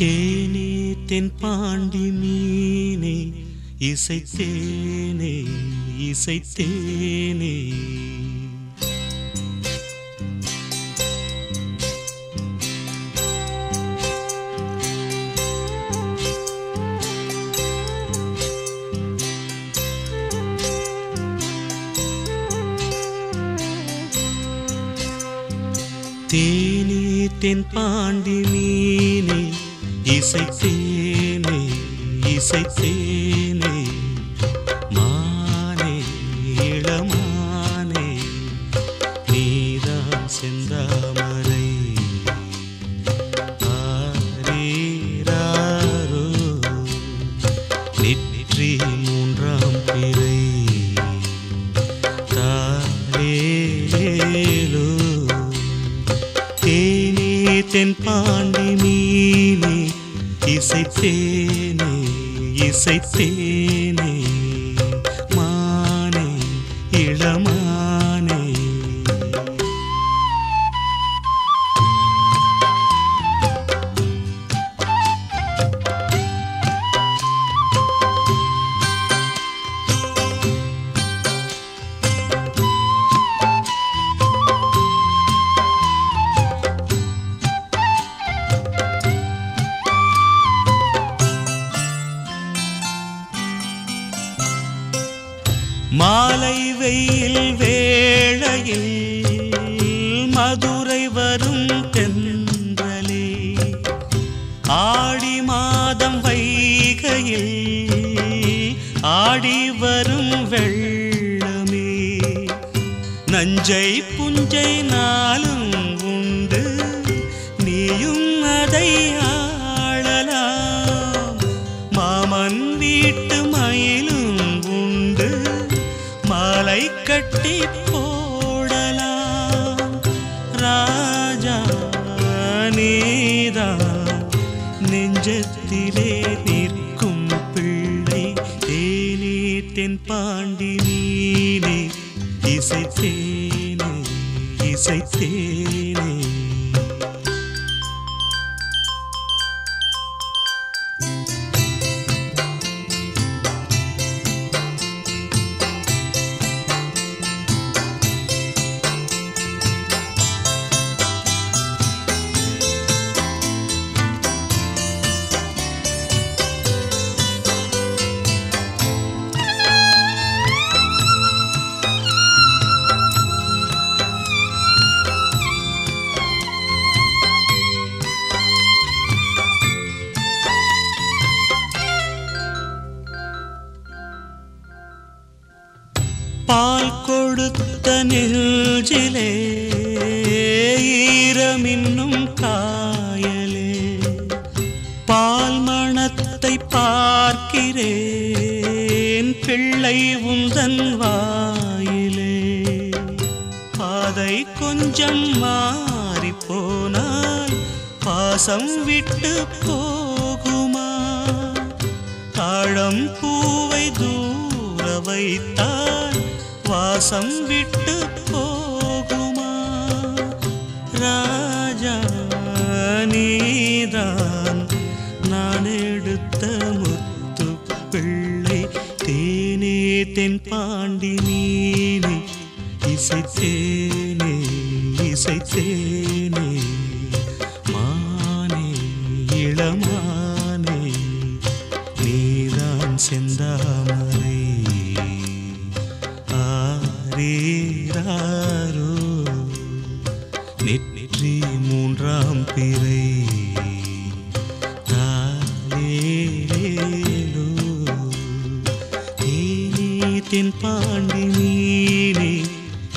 தேனே தென் பாண்டி மீனே இசைத்தேனே இசைத்தேனே. தேனே தென் பாண்டி மீனே இசைத்தேனே இசைத்தேனே மானே இளமானே நீதான் செந்தாமரை ஆரீராரோ நெற்றி மூன்றாம் பிறை தாலேலேலோ தேனே தென் பாண்டி மீனே இசைத்தேனே இசைத்தேனே மானே இளமா மாலை வெயில் வேளையில் மதுரை வரும் தென்றலே. ஆடி மாதம் வைகையில் ஆடி வரும் வெள்ளமே. நஞ்சை புஞ்சை நாளும் உண்டு நீயும் அதை நெஞ்சத்திலே நிற்கும் பிள்ளை தேனே தென் பாண்டி நீனே இசைத்தேனே இசைத்தேனே. கொடுத்த நெஞ்சிலே ஈரமின்னும் காயலே. பால் மணத்தை பார்க்கிறேன் பிள்ளை உந்தன் வாயிலே. பாதை கொஞ்சம் மாறி போனால் பாசம் விட்டு போகுமா? தாழம் பூவை தூர வைத்தால் வாசம் விட்டு போகுமா? ராஜா நீதான் நான் எடுத்த முத்து பிள்ளை. தேனே தென் பாண்டி நீனே இசைத்தேனே இசைத்தேனே. நெற்றி மூன்றாம் பிறை. தாலேலேலோ தேனே தென் பாண்டி நீனே.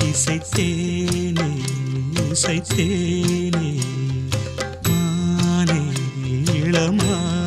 இசைத்தேனே இசைத்தேனே. மானே இளமான.